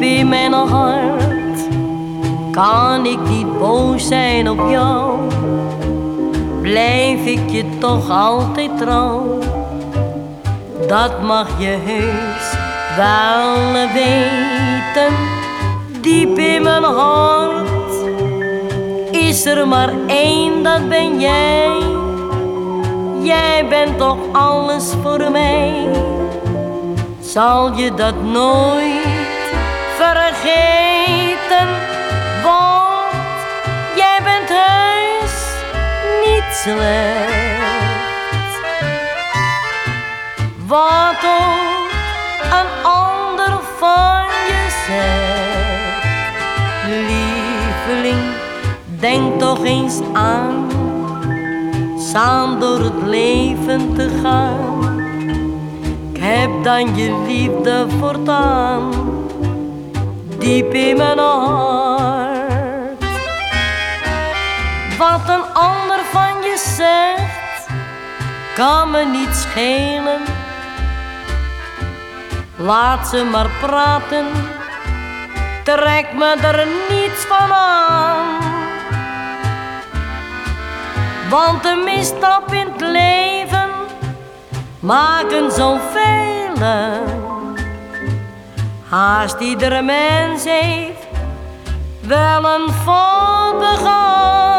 in mijn hart kan ik niet boos zijn op jou. Blijf ik je toch altijd trouw, dat mag je heus wel weten. Diep in mijn hart is er maar één, dat ben jij. Jij bent toch alles voor mij. Zal je dat nooit Wat ook een ander van je zegt, lieveling, denk toch eens aan samen door het leven te gaan. Ik heb dan je liefde voortaan, diep in mijn hart. Wat een ander zegt, kan me niet schelen. Laat ze maar praten, trek me er niets van aan. Want de misstap in het leven maken zoveel. Haast iedere mens heeft wel een fout begaan.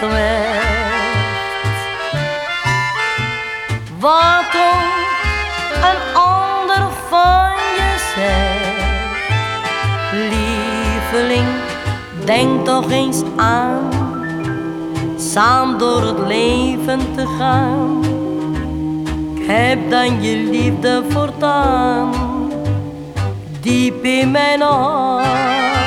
Slecht. Wat ook een ander van je zegt. Lieveling, denk toch eens aan. Samen door het leven te gaan. Heb dan je liefde voortaan diep in mijn hart.